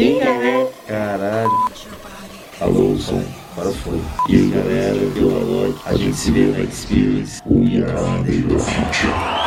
E é? galera? Caralho. Alô, som. Agora foi. E aí, galera, Eu, noite. A gente se vê na Experience. We are the future.